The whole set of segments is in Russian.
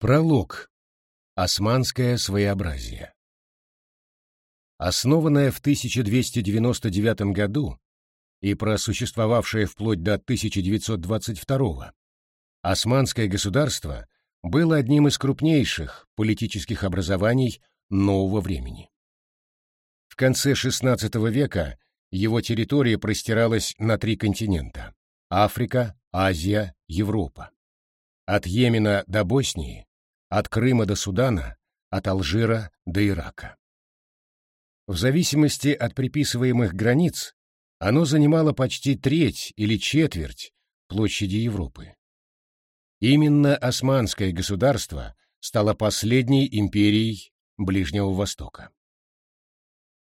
Пролог. Османское своеобразие. Основанное в 1299 году и просуществовавшее вплоть до 1922 Османское государство было одним из крупнейших политических образований нового времени. В конце XVI века его территория простиралась на три континента – Африка, Азия, Европа. От Йемена до Боснии от Крыма до Судана, от Алжира до Ирака. В зависимости от приписываемых границ оно занимало почти треть или четверть площади Европы. Именно Османское государство стало последней империей Ближнего Востока.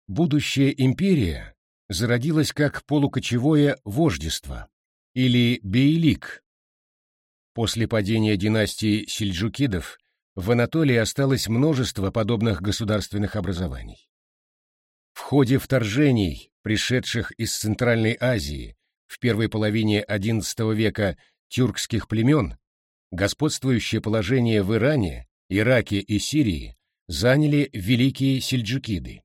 Будущая империя зародилась как полукочевое вождество или бейлик. После падения династии сельджукидов в Анатолии осталось множество подобных государственных образований. В ходе вторжений, пришедших из Центральной Азии в первой половине XI века тюркских племен, господствующее положение в Иране, Ираке и Сирии заняли великие сельджукиды,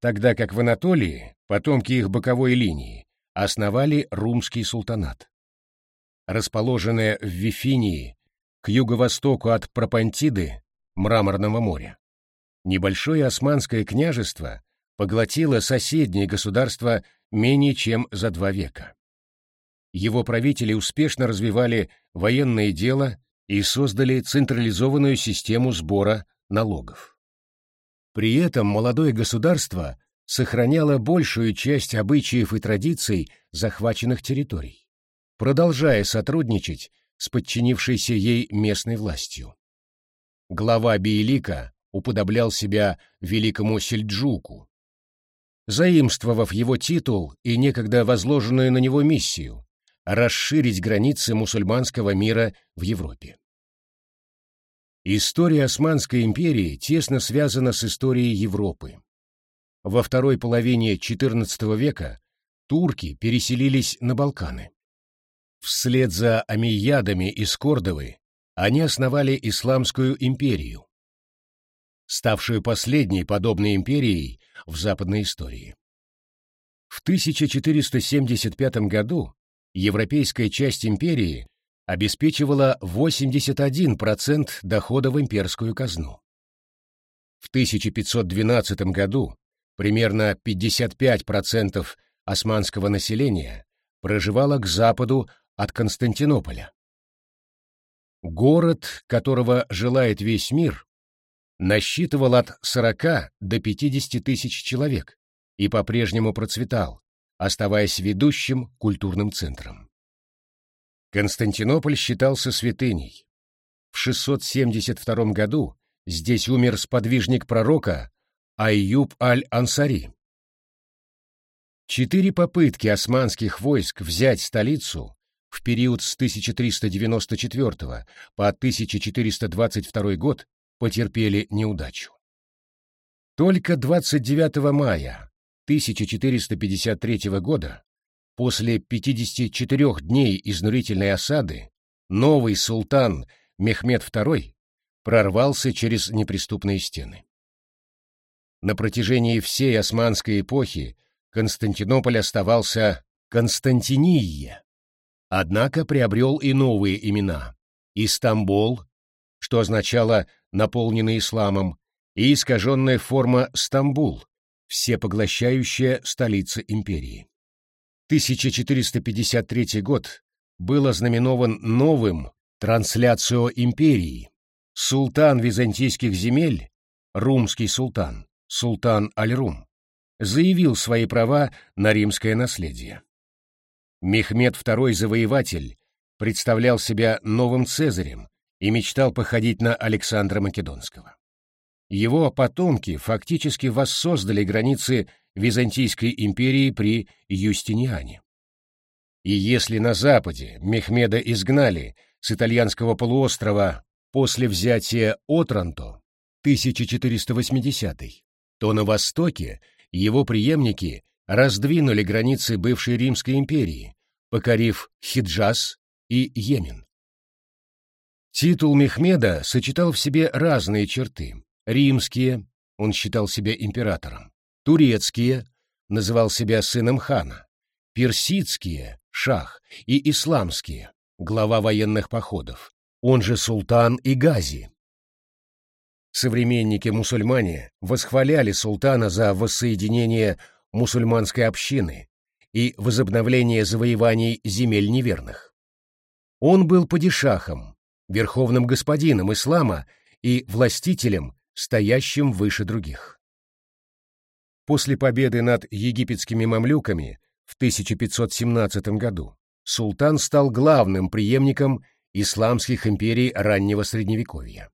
тогда как в Анатолии потомки их боковой линии основали румский султанат. Расположенная в Вифинии к юго-востоку от Пропантиды, Мраморного моря. Небольшое османское княжество поглотило соседние государства менее чем за два века. Его правители успешно развивали военное дело и создали централизованную систему сбора налогов. При этом молодое государство сохраняло большую часть обычаев и традиций захваченных территорий, продолжая сотрудничать с подчинившейся ей местной властью. Глава Биелика уподоблял себя великому Сельджуку, заимствовав его титул и некогда возложенную на него миссию – расширить границы мусульманского мира в Европе. История Османской империи тесно связана с историей Европы. Во второй половине XIV века турки переселились на Балканы. Вслед за Амиядами из Кордовы они основали Исламскую империю, ставшую последней подобной империей в западной истории. В 1475 году европейская часть империи обеспечивала 81% дохода в имперскую казну. В 1512 году примерно 55% османского населения проживало к западу от Константинополя. Город, которого желает весь мир, насчитывал от 40 до 50 тысяч человек и по-прежнему процветал, оставаясь ведущим культурным центром. Константинополь считался святыней. В 672 году здесь умер сподвижник пророка Айюб аль-Ансари. Четыре попытки османских войск взять столицу в период с 1394 по 1422 год потерпели неудачу. Только 29 мая 1453 года, после 54 дней изнурительной осады, новый султан Мехмед II прорвался через неприступные стены. На протяжении всей османской эпохи Константинополь оставался Константинией, однако приобрел и новые имена – Истамбул, что означало «наполненный исламом», и искаженная форма Стамбул, всепоглощающая столица империи. 1453 год был ознаменован новым трансляцио империи. Султан византийских земель, румский султан, султан Аль-Рум, заявил свои права на римское наследие. Мехмед II Завоеватель представлял себя новым Цезарем и мечтал походить на Александра Македонского. Его потомки фактически воссоздали границы Византийской империи при Юстиниане. И если на Западе Мехмеда изгнали с итальянского полуострова после взятия Отранто 1480 то на Востоке его преемники раздвинули границы бывшей Римской империи, покорив Хиджаз и Йемен. Титул Мехмеда сочетал в себе разные черты. Римские, он считал себя императором, турецкие, называл себя сыном хана, персидские, шах, и исламские, глава военных походов, он же султан и гази. Современники-мусульмане восхваляли султана за воссоединение мусульманской общины и возобновление завоеваний земель неверных. Он был падишахом, верховным господином ислама и властителем, стоящим выше других. После победы над египетскими мамлюками в 1517 году султан стал главным преемником исламских империй раннего Средневековья.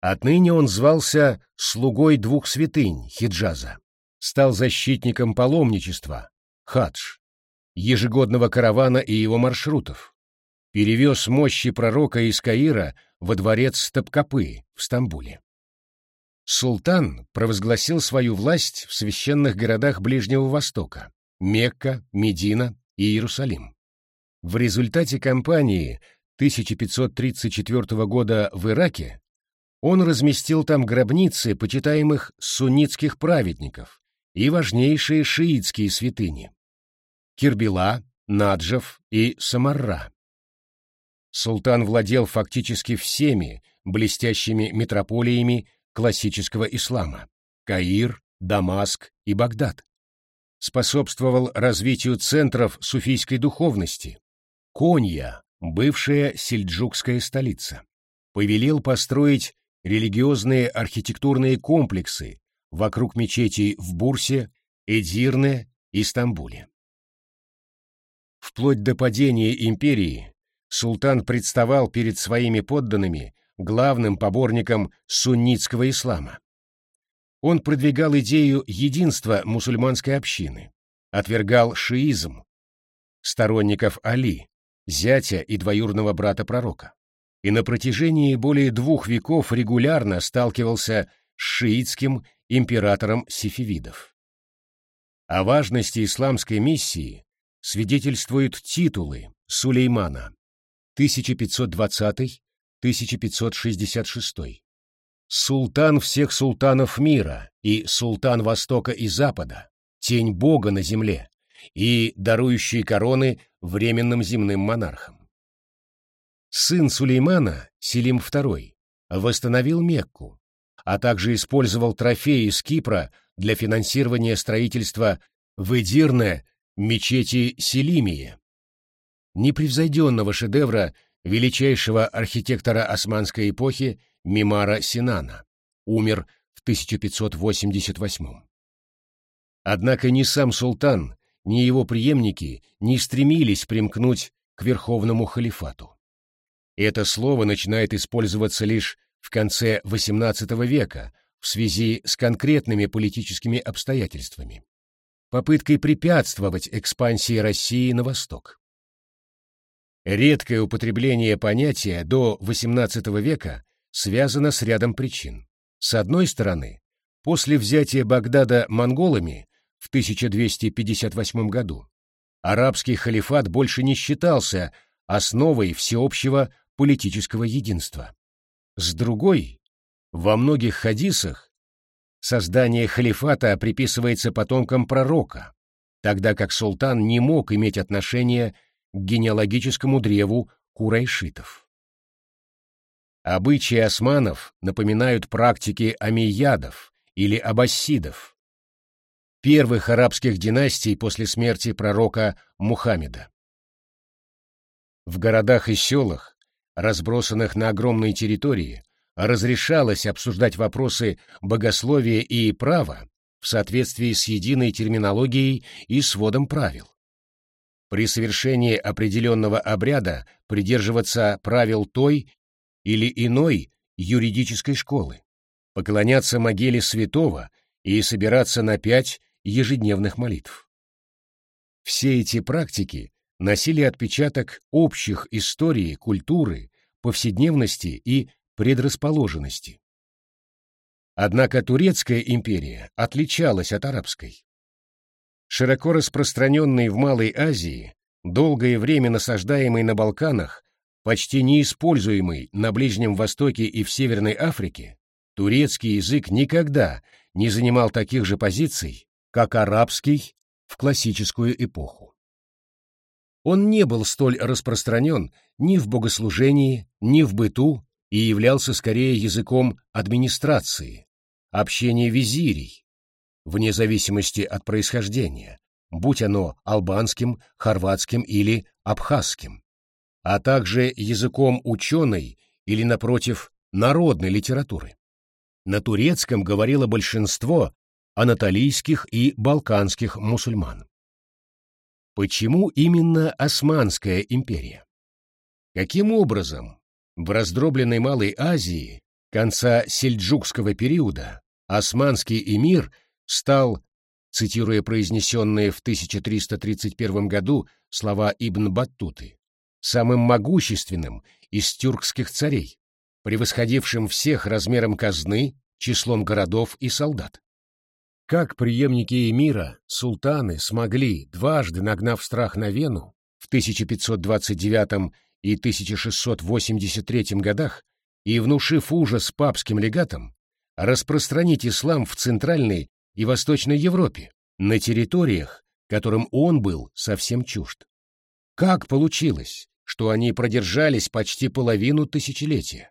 Отныне он звался «слугой двух святынь» Хиджаза, стал защитником паломничества, хадж, ежегодного каравана и его маршрутов, перевез мощи пророка из Каира во дворец Топкапы в Стамбуле. Султан провозгласил свою власть в священных городах Ближнего Востока – Мекка, Медина и Иерусалим. В результате кампании 1534 года в Ираке он разместил там гробницы почитаемых суннитских праведников и важнейшие шиитские святыни – Кирбила, Наджав и Самарра. Султан владел фактически всеми блестящими метрополиями классического ислама – Каир, Дамаск и Багдад. Способствовал развитию центров суфийской духовности. Конья, бывшая сельджукская столица. Повелел построить религиозные архитектурные комплексы вокруг мечетей в Бурсе, Эдирне и Стамбуле. Вплоть до падения империи султан представал перед своими подданными главным поборником суннитского ислама. Он продвигал идею единства мусульманской общины, отвергал шиизм, сторонников Али, зятя и двоюродного брата пророка, и на протяжении более двух веков регулярно сталкивался с шиитским императором сефевидов. О важности исламской миссии свидетельствуют титулы Сулеймана 1520 1566. Султан всех султанов мира и султан Востока и Запада, тень Бога на земле и дарующий короны временным земным монархам. Сын Сулеймана, Селим II, восстановил Мекку, а также использовал трофеи из Кипра для финансирования строительства в Эдирне мечети Селимии, непревзойденного шедевра величайшего архитектора османской эпохи Мимара Синана, умер в 1588 Однако ни сам султан, ни его преемники не стремились примкнуть к верховному халифату. Это слово начинает использоваться лишь в конце XVIII века в связи с конкретными политическими обстоятельствами, попыткой препятствовать экспансии России на восток. Редкое употребление понятия до XVIII века связано с рядом причин. С одной стороны, после взятия Багдада монголами в 1258 году арабский халифат больше не считался основой всеобщего политического единства. С другой, во многих хадисах создание халифата приписывается потомкам пророка, тогда как султан не мог иметь отношения к генеалогическому древу курайшитов. Обычаи османов напоминают практики амиядов или аббасидов, первых арабских династий после смерти пророка Мухаммеда. В городах и селах, разбросанных на огромной территории, разрешалось обсуждать вопросы богословия и права в соответствии с единой терминологией и сводом правил при совершении определенного обряда придерживаться правил той или иной юридической школы, поклоняться могиле святого и собираться на пять ежедневных молитв. Все эти практики носили отпечаток общих истории, культуры, повседневности и предрасположенности. Однако Турецкая империя отличалась от арабской широко распространенный в Малой Азии, долгое время насаждаемый на Балканах, почти неиспользуемый на Ближнем Востоке и в Северной Африке, турецкий язык никогда не занимал таких же позиций, как арабский в классическую эпоху. Он не был столь распространен ни в богослужении, ни в быту и являлся скорее языком администрации, общения визирей, вне зависимости от происхождения, будь оно албанским, хорватским или абхазским, а также языком ученой или, напротив, народной литературы. На турецком говорило большинство анатолийских и балканских мусульман. Почему именно Османская империя? Каким образом в раздробленной Малой Азии конца сельджукского периода османский эмир стал, цитируя произнесенные в 1331 году слова Ибн Баттуты, самым могущественным из тюркских царей, превосходившим всех размером казны, числом городов и солдат. Как преемники эмира, султаны смогли, дважды нагнав страх на Вену, в 1529 и 1683 годах, и внушив ужас папским легатам, распространить ислам в Центральной и Восточной Европе, на территориях, которым он был совсем чужд. Как получилось, что они продержались почти половину тысячелетия?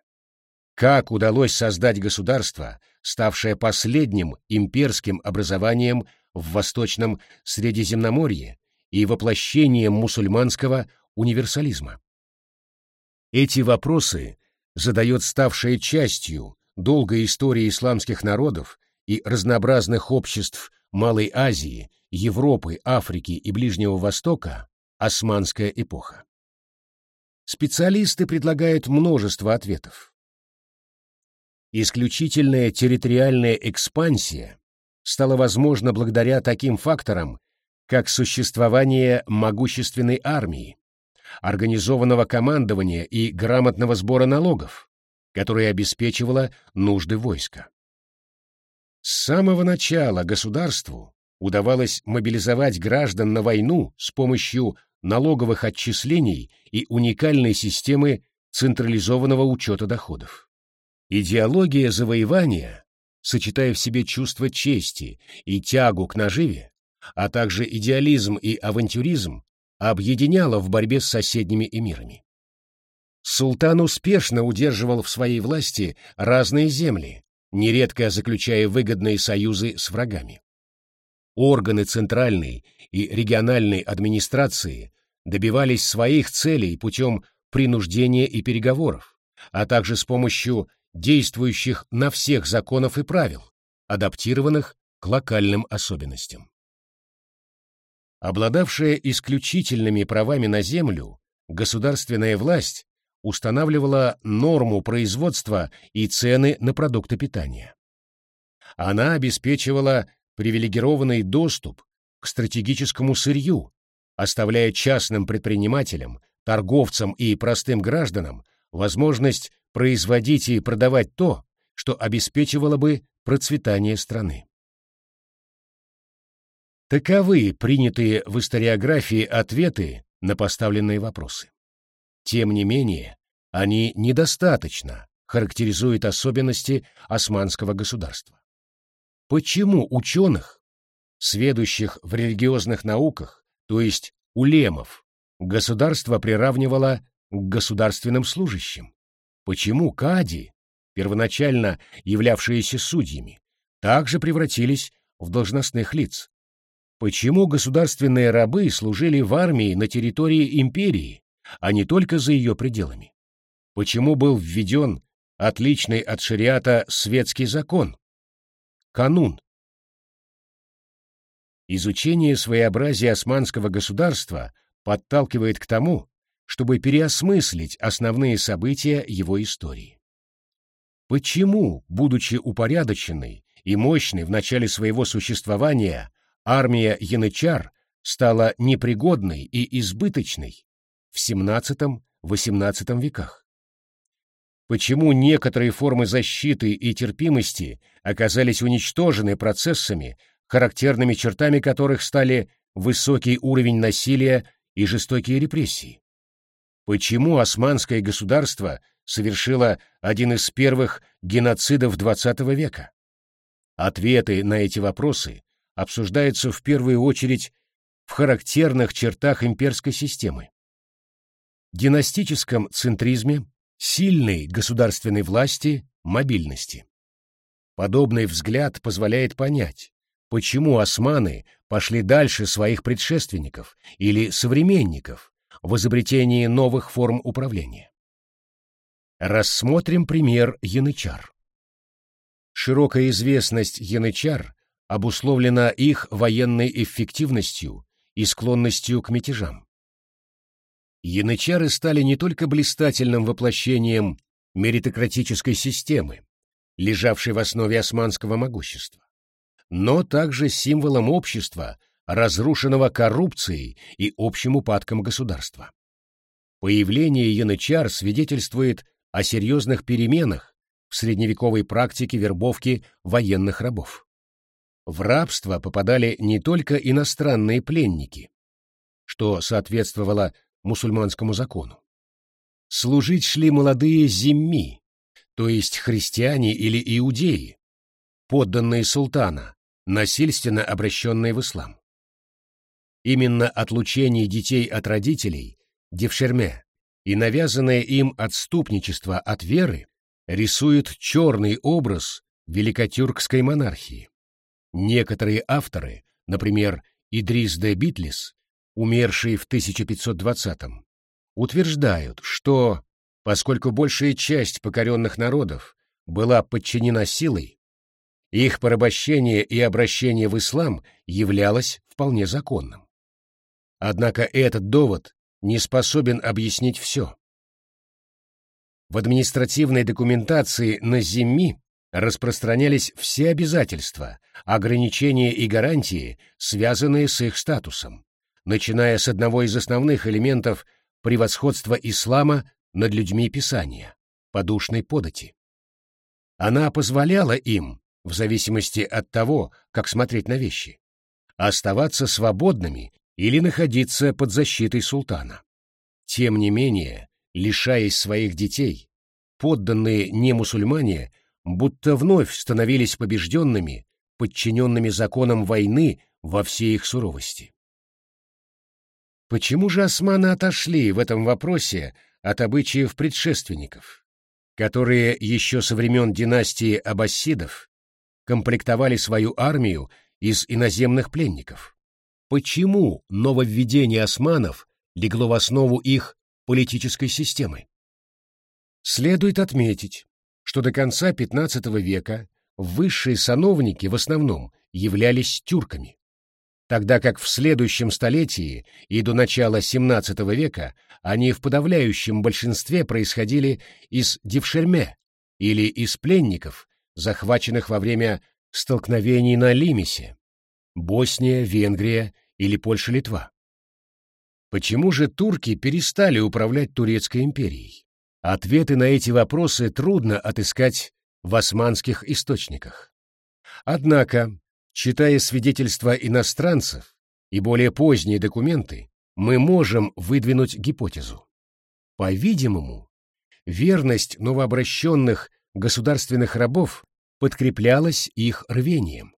Как удалось создать государство, ставшее последним имперским образованием в Восточном Средиземноморье и воплощением мусульманского универсализма. Эти вопросы задает ставшая частью долгой истории исламских народов и разнообразных обществ Малой Азии, Европы, Африки и Ближнего Востока османская эпоха. Специалисты предлагают множество ответов. Исключительная территориальная экспансия стала возможна благодаря таким факторам, как существование могущественной армии, организованного командования и грамотного сбора налогов, которое обеспечивало нужды войска. С самого начала государству удавалось мобилизовать граждан на войну с помощью налоговых отчислений и уникальной системы централизованного учета доходов. Идеология завоевания, сочетая в себе чувство чести и тягу к наживе, а также идеализм и авантюризм, объединяла в борьбе с соседними эмирами. Султан успешно удерживал в своей власти разные земли, нередко заключая выгодные союзы с врагами. Органы центральной и региональной администрации добивались своих целей путем принуждения и переговоров, а также с помощью действующих на всех законов и правил, адаптированных к локальным особенностям. Обладавшая исключительными правами на землю, государственная власть устанавливала норму производства и цены на продукты питания. Она обеспечивала привилегированный доступ к стратегическому сырью, оставляя частным предпринимателям, торговцам и простым гражданам возможность производить и продавать то, что обеспечивало бы процветание страны. Таковы принятые в историографии ответы на поставленные вопросы. Тем не менее, они недостаточно характеризуют особенности османского государства. Почему ученых, сведущих в религиозных науках, то есть улемов, государство приравнивало к государственным служащим? Почему кади, первоначально являвшиеся судьями, также превратились в должностных лиц? Почему государственные рабы служили в армии на территории империи, а не только за ее пределами? Почему был введен отличный от шариата светский закон? Канун. Изучение своеобразия османского государства подталкивает к тому, чтобы переосмыслить основные события его истории. Почему, будучи упорядоченной и мощной в начале своего существования, армия янычар стала непригодной и избыточной в XVII-XVIII веках? Почему некоторые формы защиты и терпимости оказались уничтожены процессами, характерными чертами которых стали высокий уровень насилия и жестокие репрессии? Почему османское государство совершило один из первых геноцидов XX века? Ответы на эти вопросы обсуждаются в первую очередь в характерных чертах имперской системы. Династическом центризме, сильной государственной власти, мобильности. Подобный взгляд позволяет понять, почему османы пошли дальше своих предшественников или современников в изобретении новых форм управления. Рассмотрим пример янычар. Широкая известность янычар обусловлена их военной эффективностью и склонностью к мятежам. Янычары стали не только блистательным воплощением меритократической системы, лежавшей в основе османского могущества, но также символом общества, разрушенного коррупцией и общим упадком государства. Появление янычар свидетельствует о серьезных переменах в средневековой практике вербовки военных рабов. В рабство попадали не только иностранные пленники, что соответствовало мусульманскому закону. Служить шли молодые зимми, то есть христиане или иудеи, подданные султана, насильственно обращенные в ислам. Именно отлучение детей от родителей, девшерме, и навязанное им отступничество от веры рисует черный образ великотюркской монархии. Некоторые авторы, например, Идрис де Битлис, умерший в 1520-м, утверждают, что, поскольку большая часть покоренных народов была подчинена силой, их порабощение и обращение в ислам являлось вполне законным. Однако этот довод не способен объяснить все. В административной документации на Зимми распространялись все обязательства, ограничения и гарантии, связанные с их статусом, начиная с одного из основных элементов превосходства ислама над людьми Писания — подушной подати. Она позволяла им, в зависимости от того, как смотреть на вещи, оставаться свободными или находиться под защитой султана. Тем не менее, лишаясь своих детей, подданные немусульмане будто вновь становились побежденными, подчиненными законам войны во всей их суровости. Почему же османы отошли в этом вопросе от обычаев предшественников, которые еще со времен династии аббасидов комплектовали свою армию из иноземных пленников? Почему нововведение османов легло в основу их политической системы? Следует отметить, что до конца XV века высшие сановники в основном являлись тюрками, тогда как в следующем столетии и до начала XVII века они в подавляющем большинстве происходили из девшерме или из пленников, захваченных во время столкновений на Лимесе, Босния, Венгрия или Польша-Литва. Почему же турки перестали управлять Турецкой империей? Ответы на эти вопросы трудно отыскать в османских источниках. Однако, читая свидетельства иностранцев и более поздние документы, мы можем выдвинуть гипотезу. По-видимому, верность новообращенных государственных рабов подкреплялась их рвением.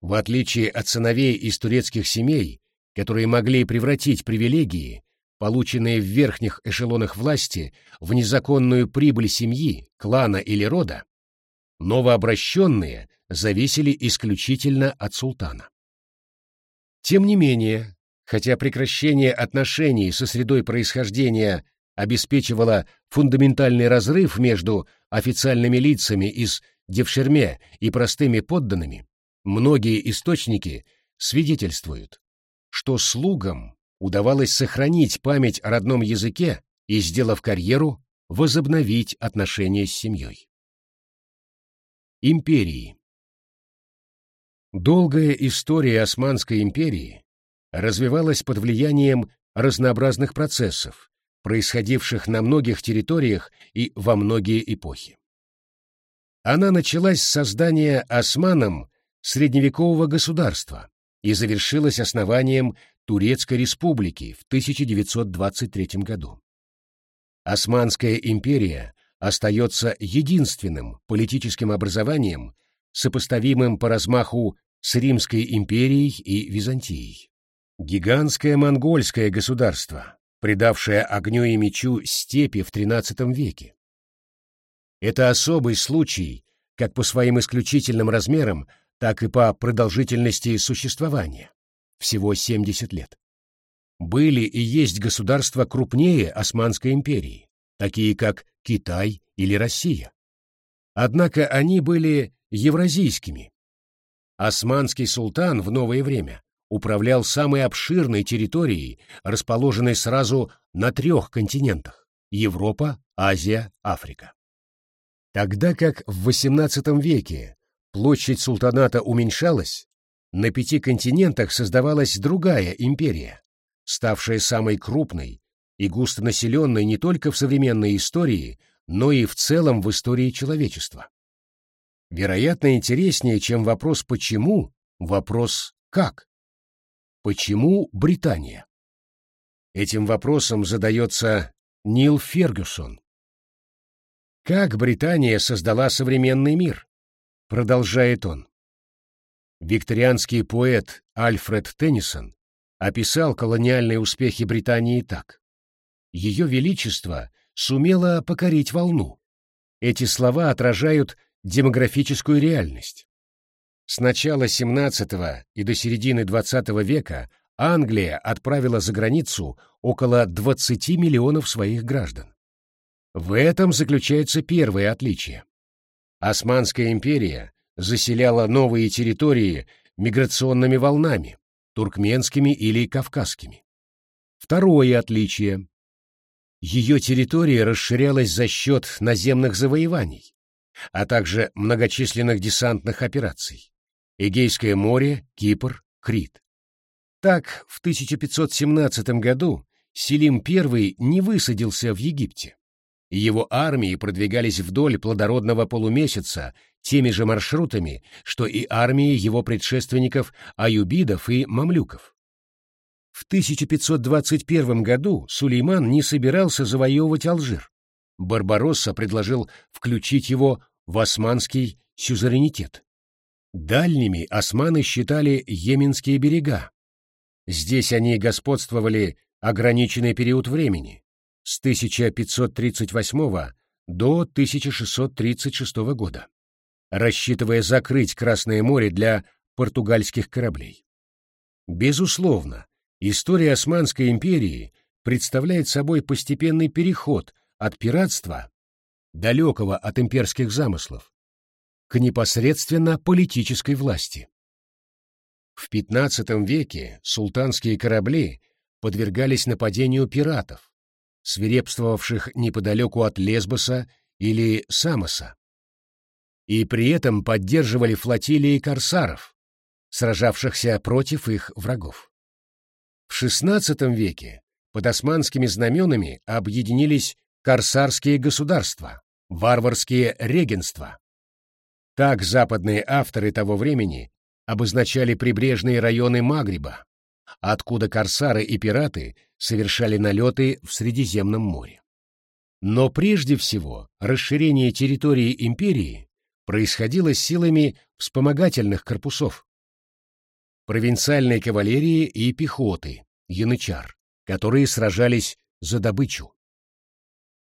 В отличие от сыновей из турецких семей, которые могли превратить привилегии полученные в верхних эшелонах власти, в незаконную прибыль семьи, клана или рода, новообращенные зависели исключительно от султана. Тем не менее, хотя прекращение отношений со средой происхождения обеспечивало фундаментальный разрыв между официальными лицами из Девшерме и простыми подданными, многие источники свидетельствуют, что слугам удавалось сохранить память о родном языке и, сделав карьеру, возобновить отношения с семьей. Империи Долгая история Османской империи развивалась под влиянием разнообразных процессов, происходивших на многих территориях и во многие эпохи. Она началась с создания османом средневекового государства и завершилась основанием Турецкой республики в 1923 году. Османская империя остается единственным политическим образованием, сопоставимым по размаху с Римской империей и Византией. Гигантское монгольское государство, предавшее огню и мечу степи в XIII веке. Это особый случай как по своим исключительным размерам, так и по продолжительности существования, всего 70 лет. Были и есть государства крупнее Османской империи, такие как Китай или Россия. Однако они были евразийскими. Османский султан в новое время управлял самой обширной территорией, расположенной сразу на трех континентах – Европа, Азия, Африка. Тогда как в XVIII веке площадь султаната уменьшалась, на пяти континентах создавалась другая империя, ставшая самой крупной и густонаселенной не только в современной истории, но и в целом в истории человечества. Вероятно, интереснее, чем вопрос «почему», вопрос «как». Почему Британия? Этим вопросом задается Нил Фергюсон, как Британия создала современный мир? Продолжает он. Викторианский поэт Альфред Теннисон описал колониальные успехи Британии так. Ее Величество сумело покорить волну. Эти слова отражают демографическую реальность. С начала XVII и до середины XX века Англия отправила за границу около 20 миллионов своих граждан. В этом заключается первое отличие. Османская империя заселяла новые территории миграционными волнами, туркменскими или кавказскими. Второе отличие. Ее территория расширялась за счет наземных завоеваний, а также многочисленных десантных операций. Эгейское море, Кипр, Крит. Так, в 1517 году Селим I не высадился в Египте его армии продвигались вдоль плодородного полумесяца теми же маршрутами, что и армии его предшественников аюбидов и мамлюков. В 1521 году Сулейман не собирался завоевывать Алжир. Барбаросса предложил включить его в османский сюзеренитет. Дальними османы считали йеменские берега. Здесь они господствовали ограниченный период времени, с 1538 до 1636 года, рассчитывая закрыть Красное море для португальских кораблей. Безусловно, история Османской империи представляет собой постепенный переход от пиратства, далекого от имперских замыслов, к непосредственно политической власти. В XV веке султанские корабли подвергались нападению пиратов, свирепствовавших неподалеку от Лесбоса или Самоса, и при этом поддерживали флотилии корсаров, сражавшихся против их врагов. В XVI веке под османскими знаменами объединились корсарские государства, варварские регенства. Так западные авторы того времени обозначали прибрежные районы Магриба, откуда корсары и пираты совершали налеты в Средиземном море. Но прежде всего расширение территории империи происходило силами вспомогательных корпусов, провинциальной кавалерии и пехоты, янычар, которые сражались за добычу.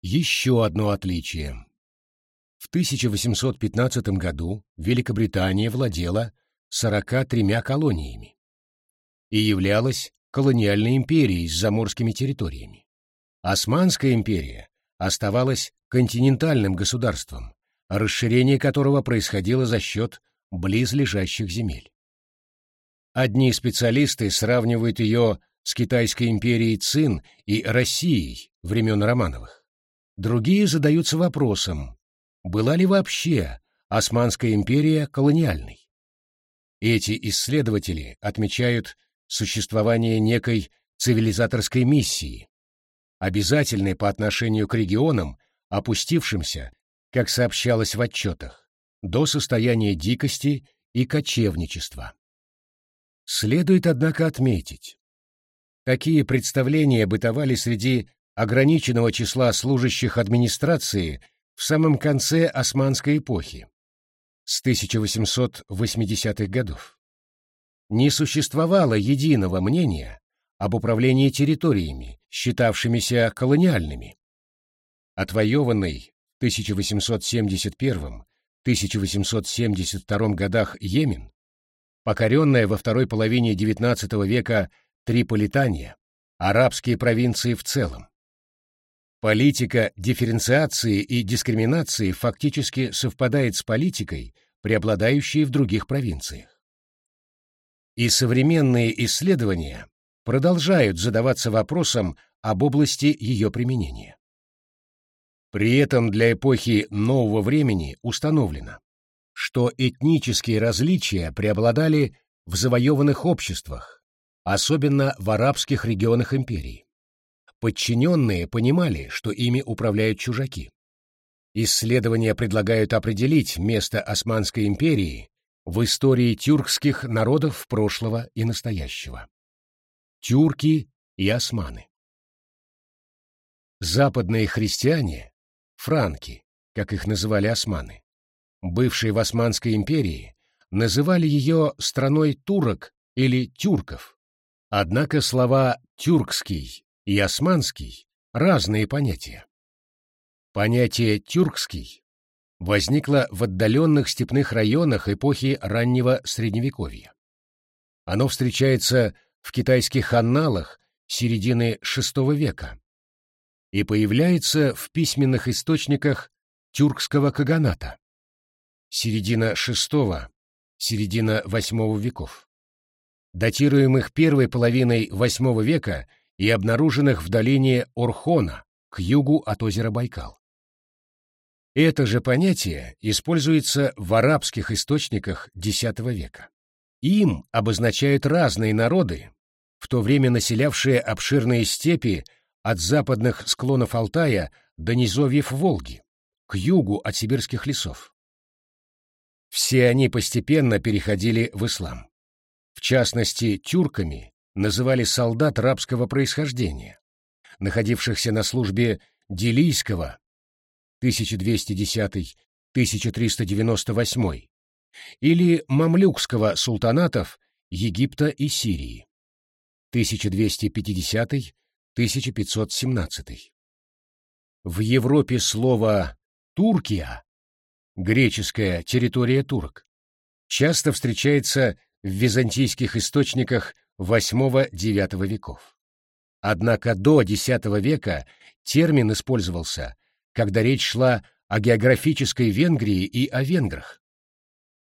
Еще одно отличие. В 1815 году Великобритания владела 43 колониями и являлась колониальной империей с заморскими территориями. Османская империя оставалась континентальным государством, расширение которого происходило за счет близлежащих земель. Одни специалисты сравнивают ее с Китайской империей Цин и Россией времен Романовых. Другие задаются вопросом, была ли вообще Османская империя колониальной? Эти исследователи отмечают существование некой цивилизаторской миссии, обязательной по отношению к регионам, опустившимся, как сообщалось в отчетах, до состояния дикости и кочевничества. Следует, однако, отметить, такие представления бытовали среди ограниченного числа служащих администрации в самом конце османской эпохи, с 1880-х годов. Не существовало единого мнения об управлении территориями, считавшимися колониальными. Отвоеванный 1871-1872 годах Йемен, покоренная во второй половине XIX века Триполитания, арабские провинции в целом. Политика дифференциации и дискриминации фактически совпадает с политикой, преобладающей в других провинциях. И современные исследования продолжают задаваться вопросом об области ее применения. При этом для эпохи нового времени установлено, что этнические различия преобладали в завоеванных обществах, особенно в арабских регионах империи. Подчиненные понимали, что ими управляют чужаки. Исследования предлагают определить место Османской империи в истории тюркских народов прошлого и настоящего. Тюрки и османы. Западные христиане, франки, как их называли османы, бывшие в Османской империи, называли ее страной турок или тюрков. Однако слова «тюркский» и «османский» — разные понятия. Понятие «тюркский» возникло в отдаленных степных районах эпохи раннего Средневековья. Оно встречается в китайских анналах середины VI века и появляется в письменных источниках тюркского каганата середина VI, середина VIII веков, датируемых первой половиной VIII века и обнаруженных в долине Орхона к югу от озера Байкал. Это же понятие используется в арабских источниках X века. Им обозначают разные народы, в то время населявшие обширные степи от западных склонов Алтая до низовьев Волги, к югу от сибирских лесов. Все они постепенно переходили в ислам. В частности, тюрками называли солдат рабского происхождения, находившихся на службе Делийского 1210-1398 или мамлюкского султанатов Египта и Сирии 1250-1517. В Европе слово «Туркия» греческая территория турок часто встречается в византийских источниках VIII-IX веков. Однако до X века термин использовался когда речь шла о географической Венгрии и о венграх.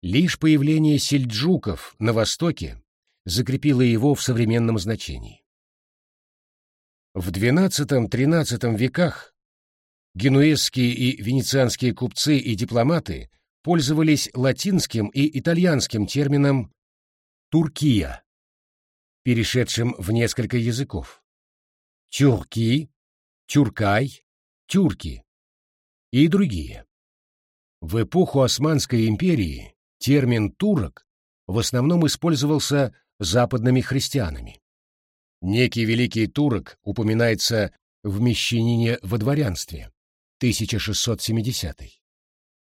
Лишь появление сельджуков на востоке закрепило его в современном значении. В XII-XIII веках генуэзские и венецианские купцы и дипломаты пользовались латинским и итальянским термином «туркия», перешедшим в несколько языков. Тюрки, тюркай, тюрки и другие. В эпоху Османской империи термин «турок» в основном использовался западными христианами. Некий великий турок упоминается в «Мещанине во дворянстве» 1670 -й.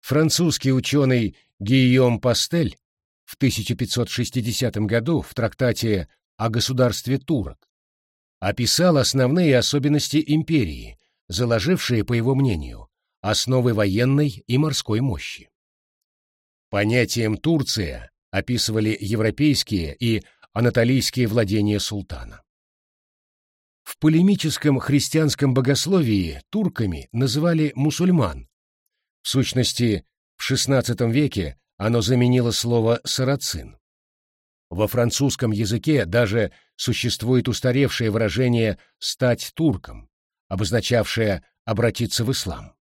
Французский ученый Гийом Пастель в 1560 году в трактате о государстве турок описал основные особенности империи, заложившие, по его мнению, основы военной и морской мощи. Понятием Турция описывали европейские и анатолийские владения султана. В полемическом христианском богословии турками называли мусульман. В сущности, в XVI веке оно заменило слово «сарацин». Во французском языке даже существует устаревшее выражение «стать турком», обозначавшее «обратиться в ислам».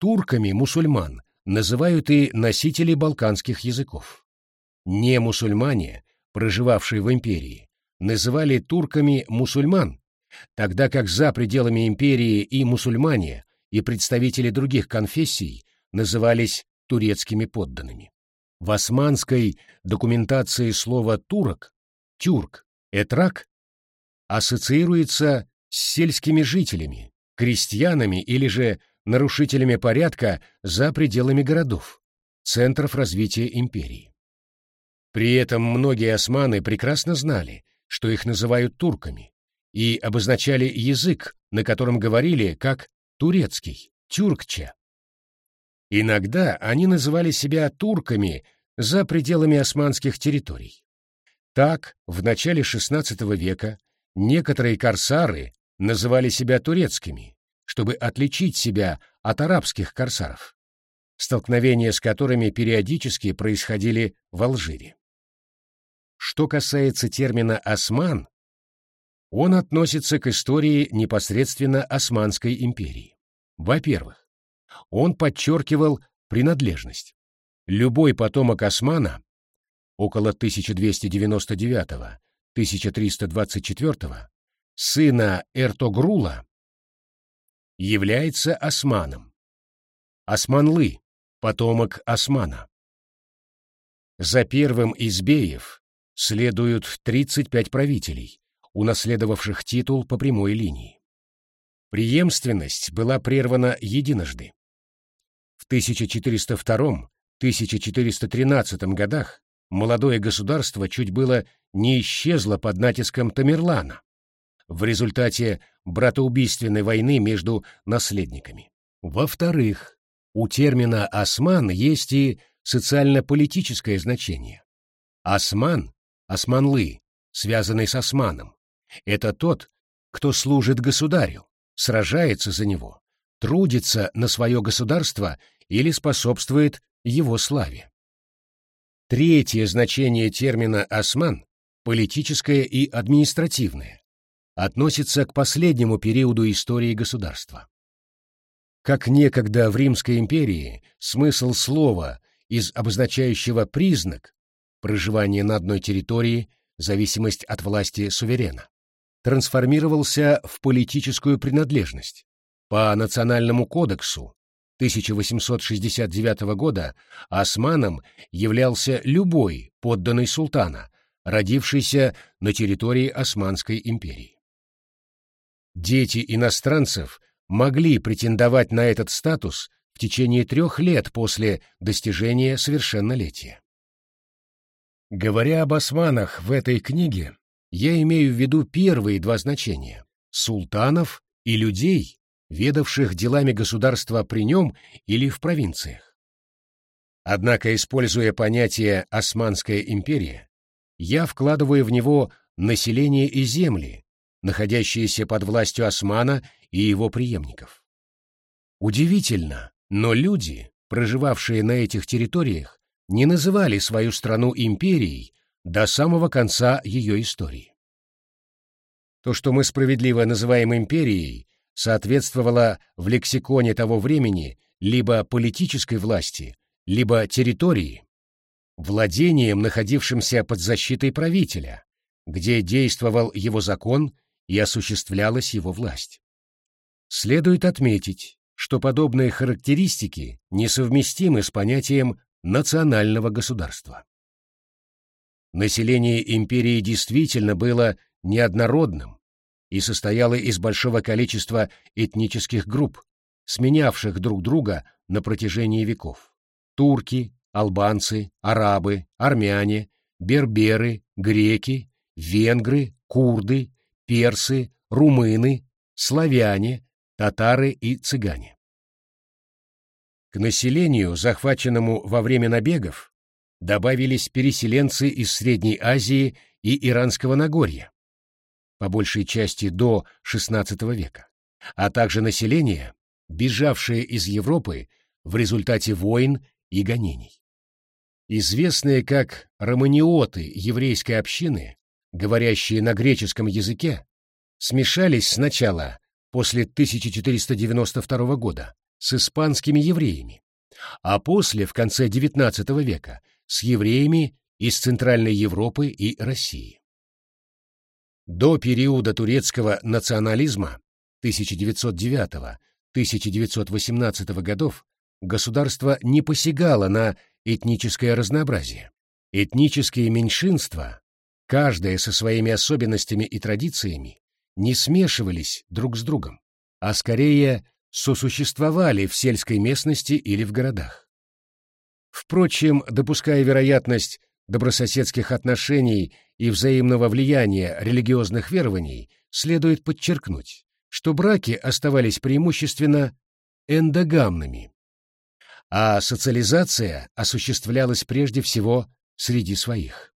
Турками мусульман называют и носители балканских языков. Не мусульмане, проживавшие в империи, называли турками мусульман, тогда как за пределами империи и мусульмане, и представители других конфессий назывались турецкими подданными. В османской документации слово «турок» — «тюрк», «этрак» ассоциируется с сельскими жителями, крестьянами или же нарушителями порядка за пределами городов, центров развития империи. При этом многие османы прекрасно знали, что их называют турками, и обозначали язык, на котором говорили, как турецкий, тюркча. Иногда они называли себя турками за пределами османских территорий. Так, в начале XVI века некоторые корсары называли себя турецкими, чтобы отличить себя от арабских корсаров, столкновения с которыми периодически происходили в Алжире. Что касается термина «осман», он относится к истории непосредственно Османской империи. Во-первых, он подчеркивал принадлежность. Любой потомок Османа около 1299-1324 сына Эртогрула является османом. Османлы — потомок османа. За первым из беев следуют 35 правителей, унаследовавших титул по прямой линии. Преемственность была прервана единожды. В 1402-1413 годах молодое государство чуть было не исчезло под натиском Тамерлана в результате братоубийственной войны между наследниками. Во-вторых, у термина «осман» есть и социально-политическое значение. Осман, османлы, связанный с османом, это тот, кто служит государю, сражается за него, трудится на свое государство или способствует его славе. Третье значение термина «осман» — политическое и административное, относится к последнему периоду истории государства. Как некогда в Римской империи смысл слова из обозначающего признак проживания на одной территории, зависимость от власти суверена, трансформировался в политическую принадлежность. По Национальному кодексу 1869 года османом являлся любой подданный султана, родившийся на территории Османской империи. Дети иностранцев могли претендовать на этот статус в течение трех лет после достижения совершеннолетия. Говоря об османах в этой книге, я имею в виду первые два значения — султанов и людей, ведавших делами государства при нем или в провинциях. Однако, используя понятие «Османская империя», я вкладываю в него население и земли, находящиеся под властью Османа и его преемников. Удивительно, но люди, проживавшие на этих территориях, не называли свою страну империей до самого конца ее истории. То, что мы справедливо называем империей, соответствовало в лексиконе того времени либо политической власти, либо территории, владением, находившимся под защитой правителя, где действовал его закон и осуществлялась его власть. Следует отметить, что подобные характеристики несовместимы с понятием национального государства. Население империи действительно было неоднородным и состояло из большого количества этнических групп, сменявших друг друга на протяжении веков. Турки, албанцы, арабы, армяне, берберы, греки, венгры, курды, персы, румыны, славяне, татары и цыгане. К населению, захваченному во время набегов, добавились переселенцы из Средней Азии и Иранского Нагорья, по большей части до XVI века, а также население, бежавшее из Европы в результате войн и гонений. Известные как романиоты еврейской общины, говорящие на греческом языке, смешались сначала, после 1492 года, с испанскими евреями, а после, в конце XIX века, с евреями из Центральной Европы и России. До периода турецкого национализма 1909-1918 годов государство не посягало на этническое разнообразие. Этнические меньшинства, каждое со своими особенностями и традициями, не смешивались друг с другом, а скорее сосуществовали в сельской местности или в городах. Впрочем, допуская вероятность добрососедских отношений и взаимного влияния религиозных верований, следует подчеркнуть, что браки оставались преимущественно эндогамными, а социализация осуществлялась прежде всего среди своих.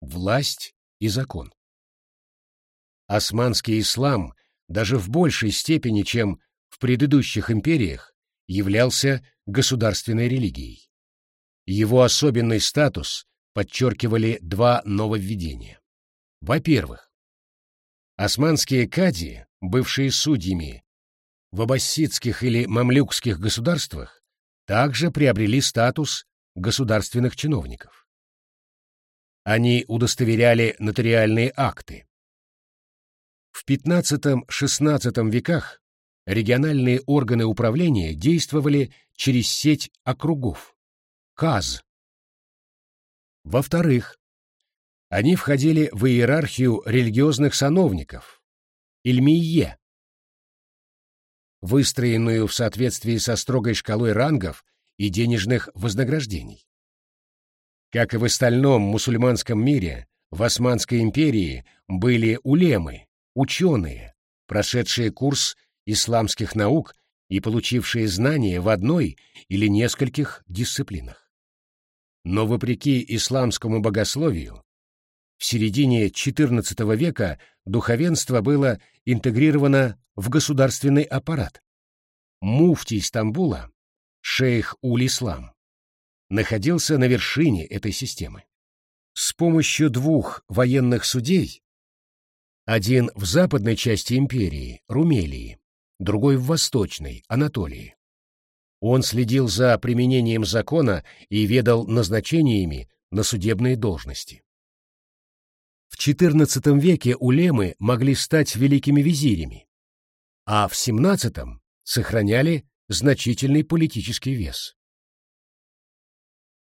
Власть и закон. Османский ислам даже в большей степени, чем в предыдущих империях, являлся государственной религией. Его особенный статус подчеркивали два нововведения. Во-первых, османские кади, бывшие судьями в аббасидских или мамлюкских государствах, также приобрели статус государственных чиновников. Они удостоверяли нотариальные акты, в XV-XVI веках региональные органы управления действовали через сеть округов – КАЗ. Во-вторых, они входили в иерархию религиозных сановников – Ильмие, выстроенную в соответствии со строгой шкалой рангов и денежных вознаграждений. Как и в остальном мусульманском мире, в Османской империи были улемы, ученые, прошедшие курс исламских наук и получившие знания в одной или нескольких дисциплинах. Но вопреки исламскому богословию, в середине XIV века духовенство было интегрировано в государственный аппарат. Муфтий Стамбула, шейх Уль-Ислам, находился на вершине этой системы. С помощью двух военных судей один в западной части империи, Румелии, другой в восточной, Анатолии. Он следил за применением закона и ведал назначениями на судебные должности. В XIV веке улемы могли стать великими визирями, а в XVII сохраняли значительный политический вес.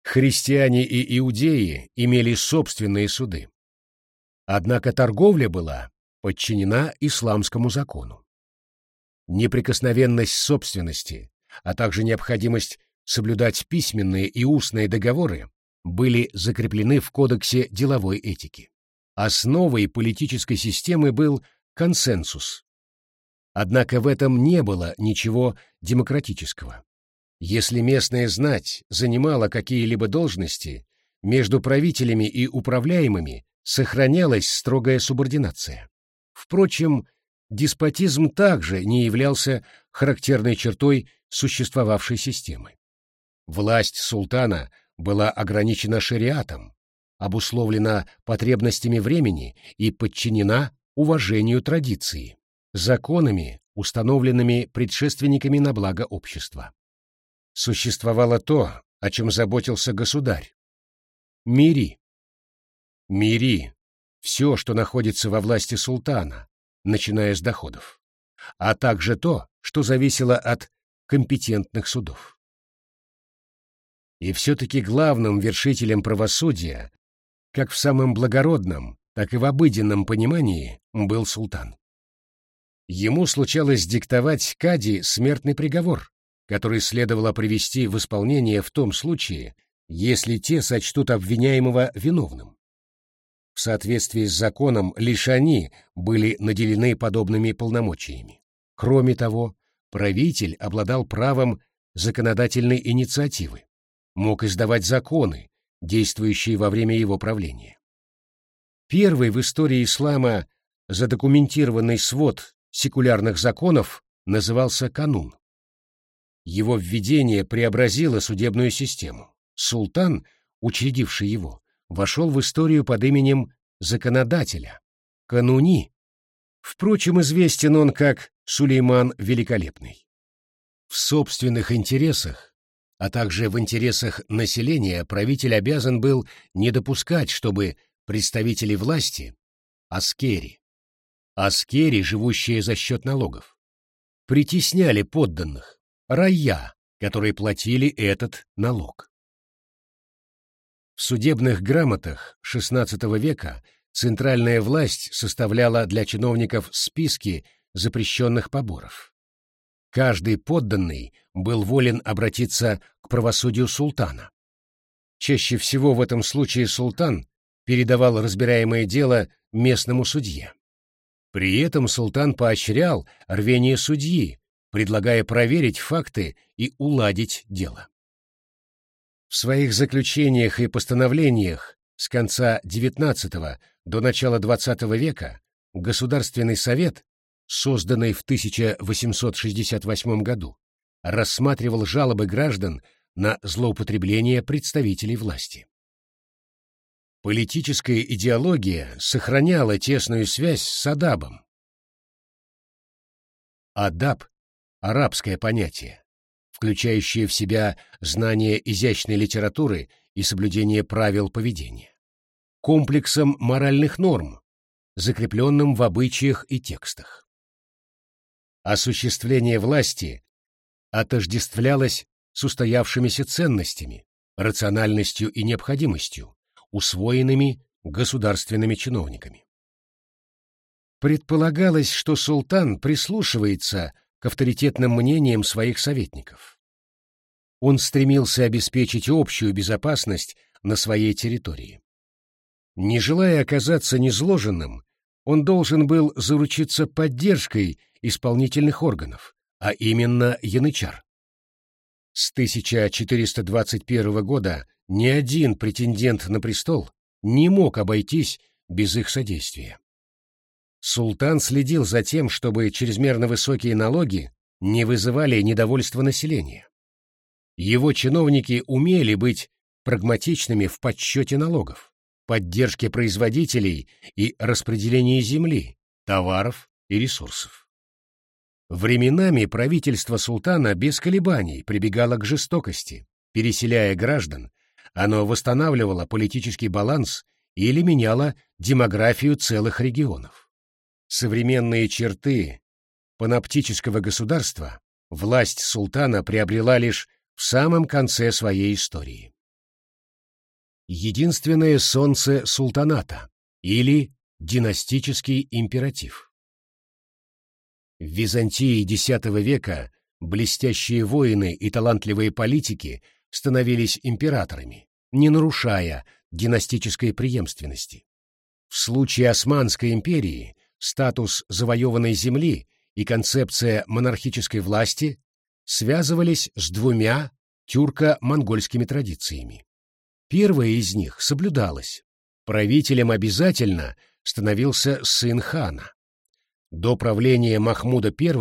Христиане и иудеи имели собственные суды. Однако торговля была подчинена исламскому закону. Неприкосновенность собственности, а также необходимость соблюдать письменные и устные договоры были закреплены в Кодексе деловой этики. Основой политической системы был консенсус. Однако в этом не было ничего демократического. Если местная знать занимала какие-либо должности, между правителями и управляемыми сохранялась строгая субординация. Впрочем, деспотизм также не являлся характерной чертой существовавшей системы. Власть султана была ограничена шариатом, обусловлена потребностями времени и подчинена уважению традиции, законами, установленными предшественниками на благо общества. Существовало то, о чем заботился государь. Мири. Мири все, что находится во власти султана, начиная с доходов, а также то, что зависело от компетентных судов. И все-таки главным вершителем правосудия, как в самом благородном, так и в обыденном понимании, был султан. Ему случалось диктовать Кади смертный приговор, который следовало привести в исполнение в том случае, если те сочтут обвиняемого виновным. В соответствии с законом лишь они были наделены подобными полномочиями. Кроме того, правитель обладал правом законодательной инициативы, мог издавать законы, действующие во время его правления. Первый в истории ислама задокументированный свод секулярных законов назывался канун. Его введение преобразило судебную систему. Султан, учредивший его, вошел в историю под именем законодателя, кануни. Впрочем, известен он как Сулейман Великолепный. В собственных интересах, а также в интересах населения правитель обязан был не допускать, чтобы представители власти, аскери, аскери, живущие за счет налогов, притесняли подданных, рая, которые платили этот налог. В судебных грамотах XVI века центральная власть составляла для чиновников списки запрещенных поборов. Каждый подданный был волен обратиться к правосудию султана. Чаще всего в этом случае султан передавал разбираемое дело местному судье. При этом султан поощрял рвение судьи, предлагая проверить факты и уладить дело. В своих заключениях и постановлениях с конца XIX до начала XX века Государственный совет, созданный в 1868 году, рассматривал жалобы граждан на злоупотребление представителей власти. Политическая идеология сохраняла тесную связь с адабом. Адаб – арабское понятие, включающее в себя знание изящной литературы и соблюдение правил поведения. Комплексом моральных норм, закрепленным в обычаях и текстах. Осуществление власти отождествлялось с устоявшимися ценностями, рациональностью и необходимостью, усвоенными государственными чиновниками. Предполагалось, что султан прислушивается к авторитетным мнениям своих советников. Он стремился обеспечить общую безопасность на своей территории. Не желая оказаться незложенным, он должен был заручиться поддержкой исполнительных органов, а именно янычар. С 1421 года ни один претендент на престол не мог обойтись без их содействия. Султан следил за тем, чтобы чрезмерно высокие налоги не вызывали недовольства населения. Его чиновники умели быть прагматичными в подсчете налогов, поддержке производителей и распределении земли, товаров и ресурсов. Временами правительство султана без колебаний прибегало к жестокости, переселяя граждан, оно восстанавливало политический баланс или меняло демографию целых регионов. Современные черты паноптического государства власть султана приобрела лишь в самом конце своей истории. Единственное солнце султаната или династический императив. В Византии X века блестящие воины и талантливые политики становились императорами, не нарушая династической преемственности. В случае Османской империи статус завоеванной земли и концепция монархической власти связывались с двумя тюрко-монгольскими традициями. Первая из них соблюдалась. Правителем обязательно становился сын хана. До правления Махмуда I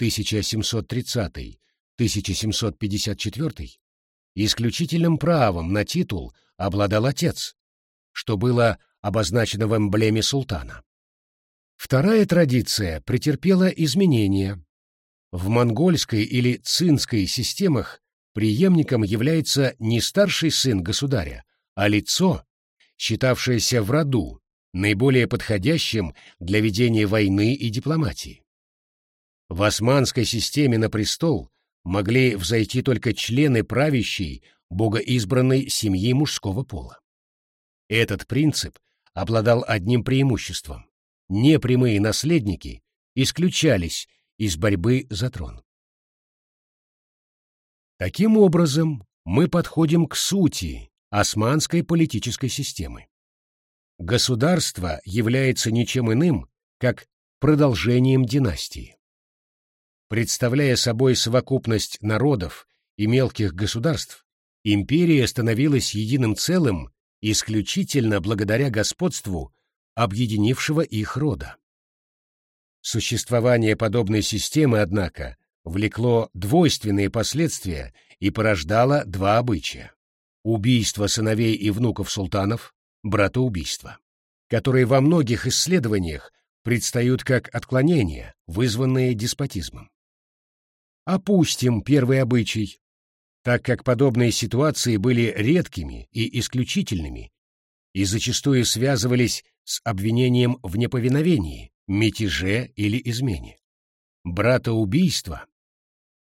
1730-1754 исключительным правом на титул обладал отец, что было обозначено в эмблеме султана. Вторая традиция претерпела изменения. В монгольской или цинской системах преемником является не старший сын государя, а лицо, считавшееся в роду наиболее подходящим для ведения войны и дипломатии. В османской системе на престол могли взойти только члены правящей, богоизбранной семьи мужского пола. Этот принцип обладал одним преимуществом. Непрямые наследники исключались из борьбы за трон. Таким образом, мы подходим к сути османской политической системы. Государство является ничем иным, как продолжением династии. Представляя собой совокупность народов и мелких государств, империя становилась единым целым исключительно благодаря господству объединившего их рода. Существование подобной системы, однако, влекло двойственные последствия и порождало два обычая – убийство сыновей и внуков султанов братоубийства, которые во многих исследованиях предстают как отклонения, вызванные деспотизмом. Опустим первый обычай, так как подобные ситуации были редкими и исключительными и зачастую связывались с обвинением в неповиновении, мятеже или измене. Братоубийство,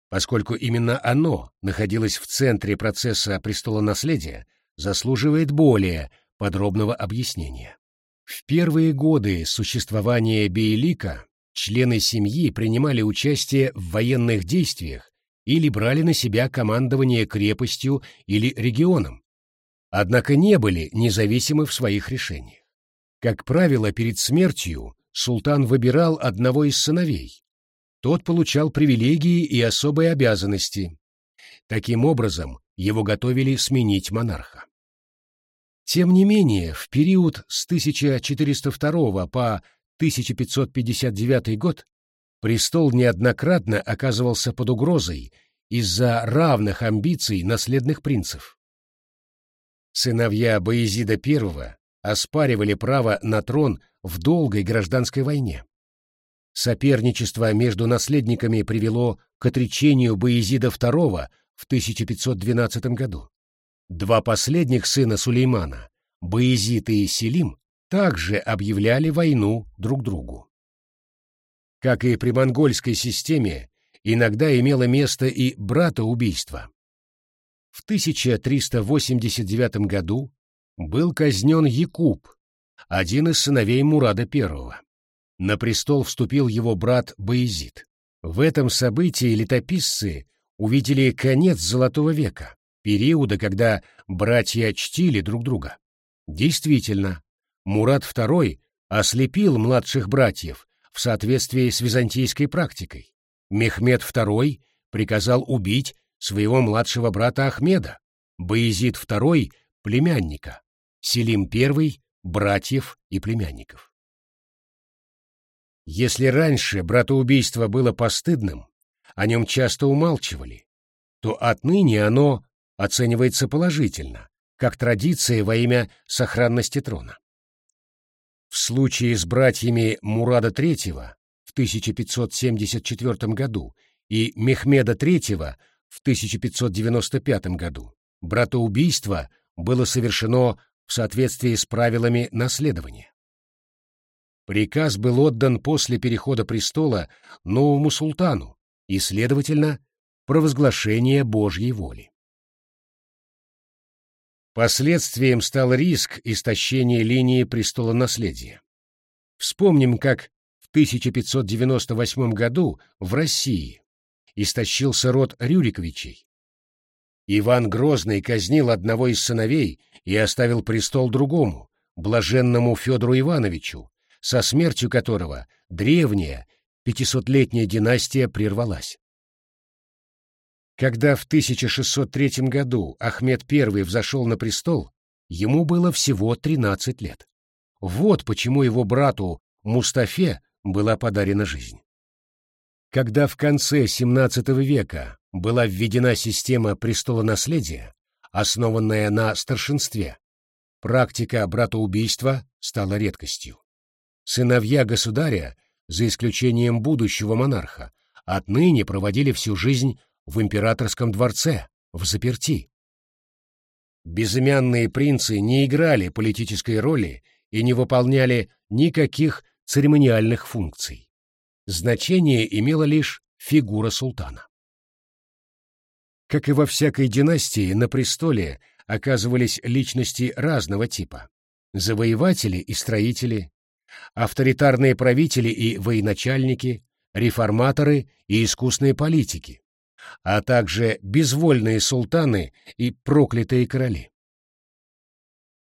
поскольку именно оно находилось в центре процесса престолонаследия, заслуживает более подробного объяснения. В первые годы существования Бейлика члены семьи принимали участие в военных действиях или брали на себя командование крепостью или регионом, однако не были независимы в своих решениях. Как правило, перед смертью султан выбирал одного из сыновей. Тот получал привилегии и особые обязанности. Таким образом, его готовили сменить монарха. Тем не менее, в период с 1402 по 1559 год престол неоднократно оказывался под угрозой из-за равных амбиций наследных принцев. Сыновья Боязида I оспаривали право на трон в долгой гражданской войне. Соперничество между наследниками привело к отречению Боязида II в 1512 году. Два последних сына Сулеймана, Боязид и Селим, также объявляли войну друг другу. Как и при монгольской системе, иногда имело место и братоубийство. В 1389 году был казнен Якуб, один из сыновей Мурада I. На престол вступил его брат Баезид. В этом событии летописцы увидели конец Золотого века, периода, когда братья чтили друг друга. Действительно, Мурат II ослепил младших братьев в соответствии с византийской практикой. Мехмед II приказал убить своего младшего брата Ахмеда, Баезид II — племянника, Селим I — братьев и племянников. Если раньше братоубийство было постыдным, о нем часто умалчивали, то отныне оно оценивается положительно, как традиция во имя сохранности трона. В случае с братьями Мурада III в 1574 году и Мехмеда III в 1595 году братоубийство было совершено в соответствии с правилами наследования. Приказ был отдан после перехода престола новому султану и, следовательно, провозглашения Божьей воли. Последствием стал риск истощения линии престола наследия. Вспомним, как в 1598 году в России истощился род Рюриковичей. Иван Грозный казнил одного из сыновей и оставил престол другому, блаженному Федору Ивановичу, со смертью которого древняя пятисотлетняя династия прервалась. Когда в 1603 году Ахмед I взошел на престол, ему было всего 13 лет. Вот почему его брату Мустафе была подарена жизнь. Когда в конце XVII века была введена система престолонаследия, основанная на старшинстве, практика братоубийства стала редкостью. Сыновья государя, за исключением будущего монарха, отныне проводили всю жизнь в императорском дворце, в заперти. Безымянные принцы не играли политической роли и не выполняли никаких церемониальных функций. Значение имела лишь фигура султана. Как и во всякой династии, на престоле оказывались личности разного типа. Завоеватели и строители, авторитарные правители и военачальники, реформаторы и искусные политики, а также безвольные султаны и проклятые короли.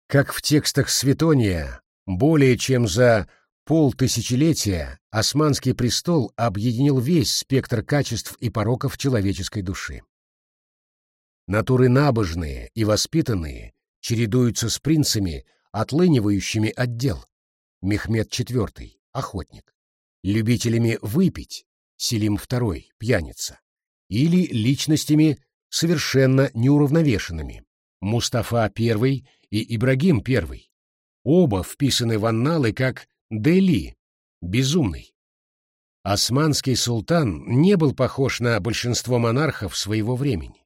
Как в текстах Светония, более чем за полтысячелетия османский престол объединил весь спектр качеств и пороков человеческой души. Натуры набожные и воспитанные чередуются с принцами, отлынивающими от дел. Мехмед IV — охотник. Любителями выпить — Селим II — пьяница или личностями совершенно неуравновешенными – Мустафа I и Ибрагим I. Оба вписаны в анналы как Дели, безумный. Османский султан не был похож на большинство монархов своего времени.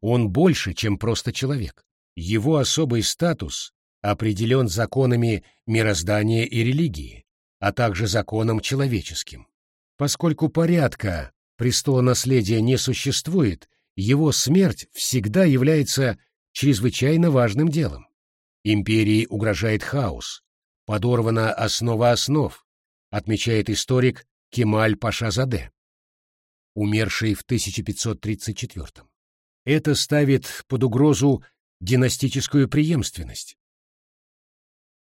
Он больше, чем просто человек. Его особый статус определен законами мироздания и религии, а также законом человеческим. Поскольку порядка престола наследия не существует, его смерть всегда является чрезвычайно важным делом. Империи угрожает хаос, подорвана основа основ, отмечает историк Кемаль Пашазаде, умерший в 1534 Это ставит под угрозу династическую преемственность.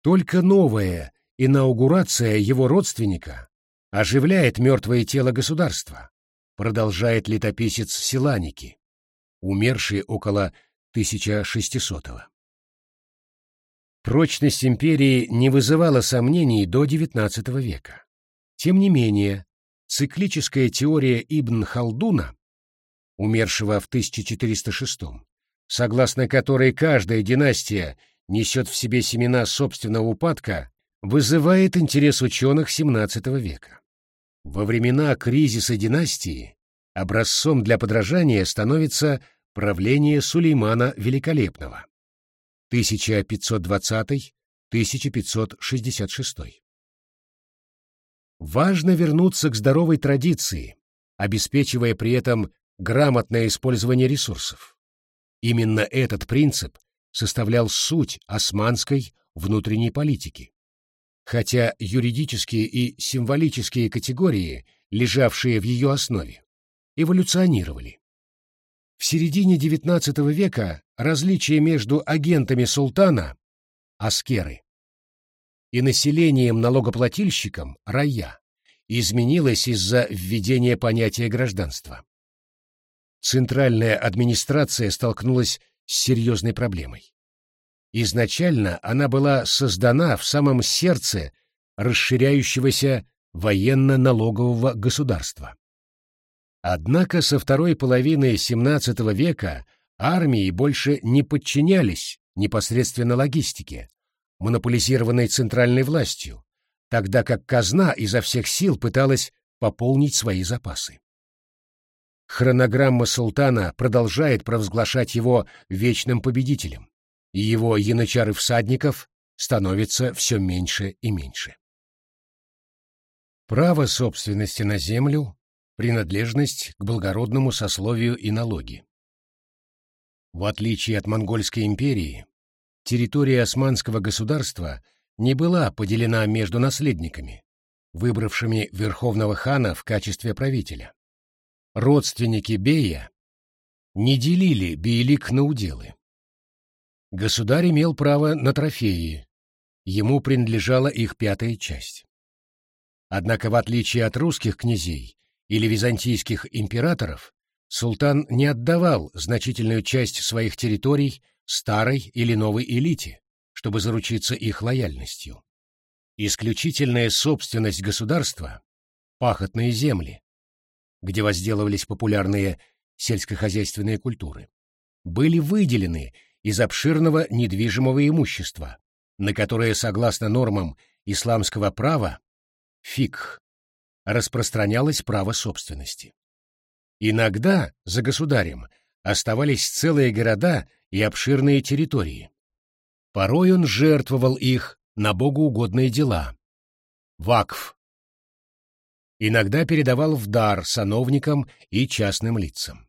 Только новая инаугурация его родственника оживляет мертвое тело государства, продолжает летописец Силаники, умерший около 1600-го. Прочность империи не вызывала сомнений до XIX века. Тем не менее, циклическая теория Ибн Халдуна, умершего в 1406 согласно которой каждая династия несет в себе семена собственного упадка, вызывает интерес ученых XVII века. Во времена кризиса династии образцом для подражания становится правление Сулеймана Великолепного 1520-1566. Важно вернуться к здоровой традиции, обеспечивая при этом грамотное использование ресурсов. Именно этот принцип составлял суть османской внутренней политики. Хотя юридические и символические категории, лежавшие в ее основе, эволюционировали. В середине XIX века различие между агентами султана, аскеры, и населением налогоплательщиком, рая, изменилось из-за введения понятия гражданства. Центральная администрация столкнулась с серьезной проблемой. Изначально она была создана в самом сердце расширяющегося военно-налогового государства. Однако со второй половины XVII века армии больше не подчинялись непосредственно логистике, монополизированной центральной властью, тогда как казна изо всех сил пыталась пополнить свои запасы. Хронограмма султана продолжает провозглашать его вечным победителем, и его янычары всадников становится все меньше и меньше. Право собственности на землю, принадлежность к благородному сословию и налоги. В отличие от Монгольской империи, территория Османского государства не была поделена между наследниками, выбравшими верховного хана в качестве правителя родственники Бея не делили Бейлик на уделы. Государь имел право на трофеи, ему принадлежала их пятая часть. Однако, в отличие от русских князей или византийских императоров, султан не отдавал значительную часть своих территорий старой или новой элите, чтобы заручиться их лояльностью. Исключительная собственность государства – пахотные земли, где возделывались популярные сельскохозяйственные культуры, были выделены из обширного недвижимого имущества, на которое, согласно нормам исламского права, фикх, распространялось право собственности. Иногда за государем оставались целые города и обширные территории. Порой он жертвовал их на богоугодные дела. Вакф иногда передавал в дар сановникам и частным лицам.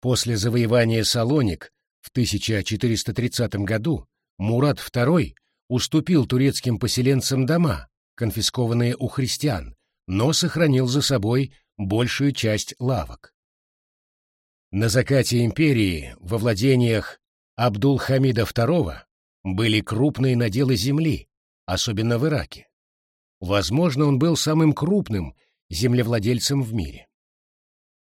После завоевания Салоник в 1430 году Мурат II уступил турецким поселенцам дома, конфискованные у христиан, но сохранил за собой большую часть лавок. На закате империи во владениях Абдул-Хамида II были крупные наделы земли, особенно в Ираке. Возможно, он был самым крупным землевладельцем в мире.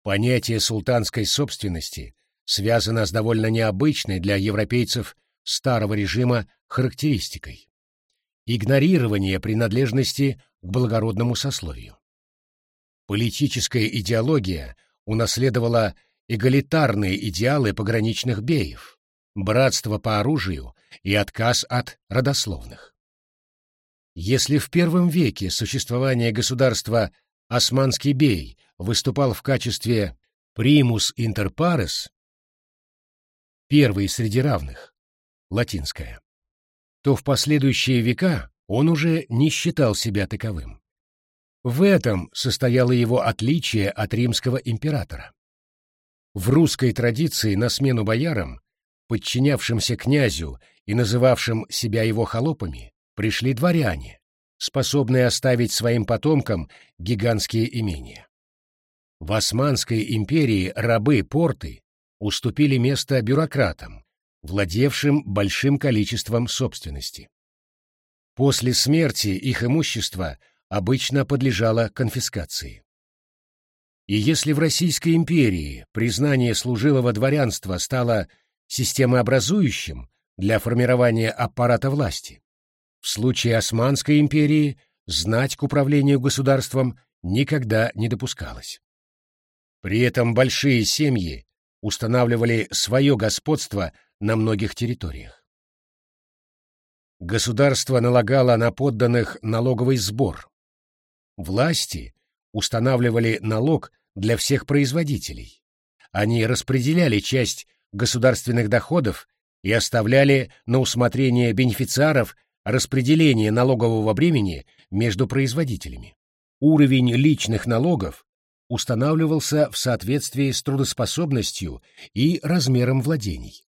Понятие султанской собственности связано с довольно необычной для европейцев старого режима характеристикой – игнорирование принадлежности к благородному сословию. Политическая идеология унаследовала эгалитарные идеалы пограничных беев, братство по оружию и отказ от родословных. Если в первом веке существования государства Османский бей выступал в качестве «primus inter pares» первый среди равных, латинское, то в последующие века он уже не считал себя таковым. В этом состояло его отличие от римского императора. В русской традиции на смену боярам, подчинявшимся князю и называвшим себя его холопами, пришли дворяне, способные оставить своим потомкам гигантские имения. В Османской империи рабы-порты уступили место бюрократам, владевшим большим количеством собственности. После смерти их имущество обычно подлежало конфискации. И если в Российской империи признание служилого дворянства стало системообразующим для формирования аппарата власти, в случае Османской империи знать к управлению государством никогда не допускалось. При этом большие семьи устанавливали свое господство на многих территориях. Государство налагало на подданных налоговый сбор. Власти устанавливали налог для всех производителей. Они распределяли часть государственных доходов и оставляли на усмотрение бенефициаров распределение налогового бремени между производителями. Уровень личных налогов устанавливался в соответствии с трудоспособностью и размером владений.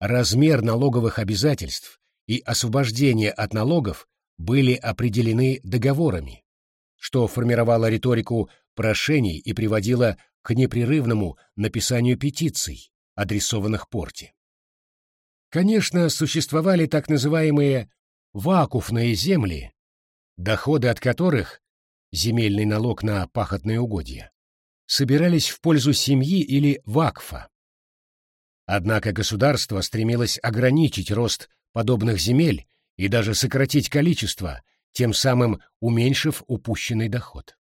Размер налоговых обязательств и освобождение от налогов были определены договорами, что формировало риторику прошений и приводило к непрерывному написанию петиций, адресованных порте. Конечно, существовали так называемые вакуфные земли, доходы от которых, земельный налог на пахотные угодья, собирались в пользу семьи или вакфа. Однако государство стремилось ограничить рост подобных земель и даже сократить количество, тем самым уменьшив упущенный доход.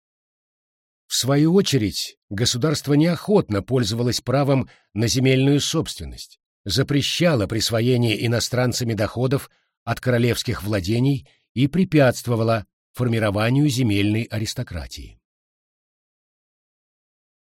В свою очередь, государство неохотно пользовалось правом на земельную собственность, запрещало присвоение иностранцами доходов от королевских владений и препятствовала формированию земельной аристократии.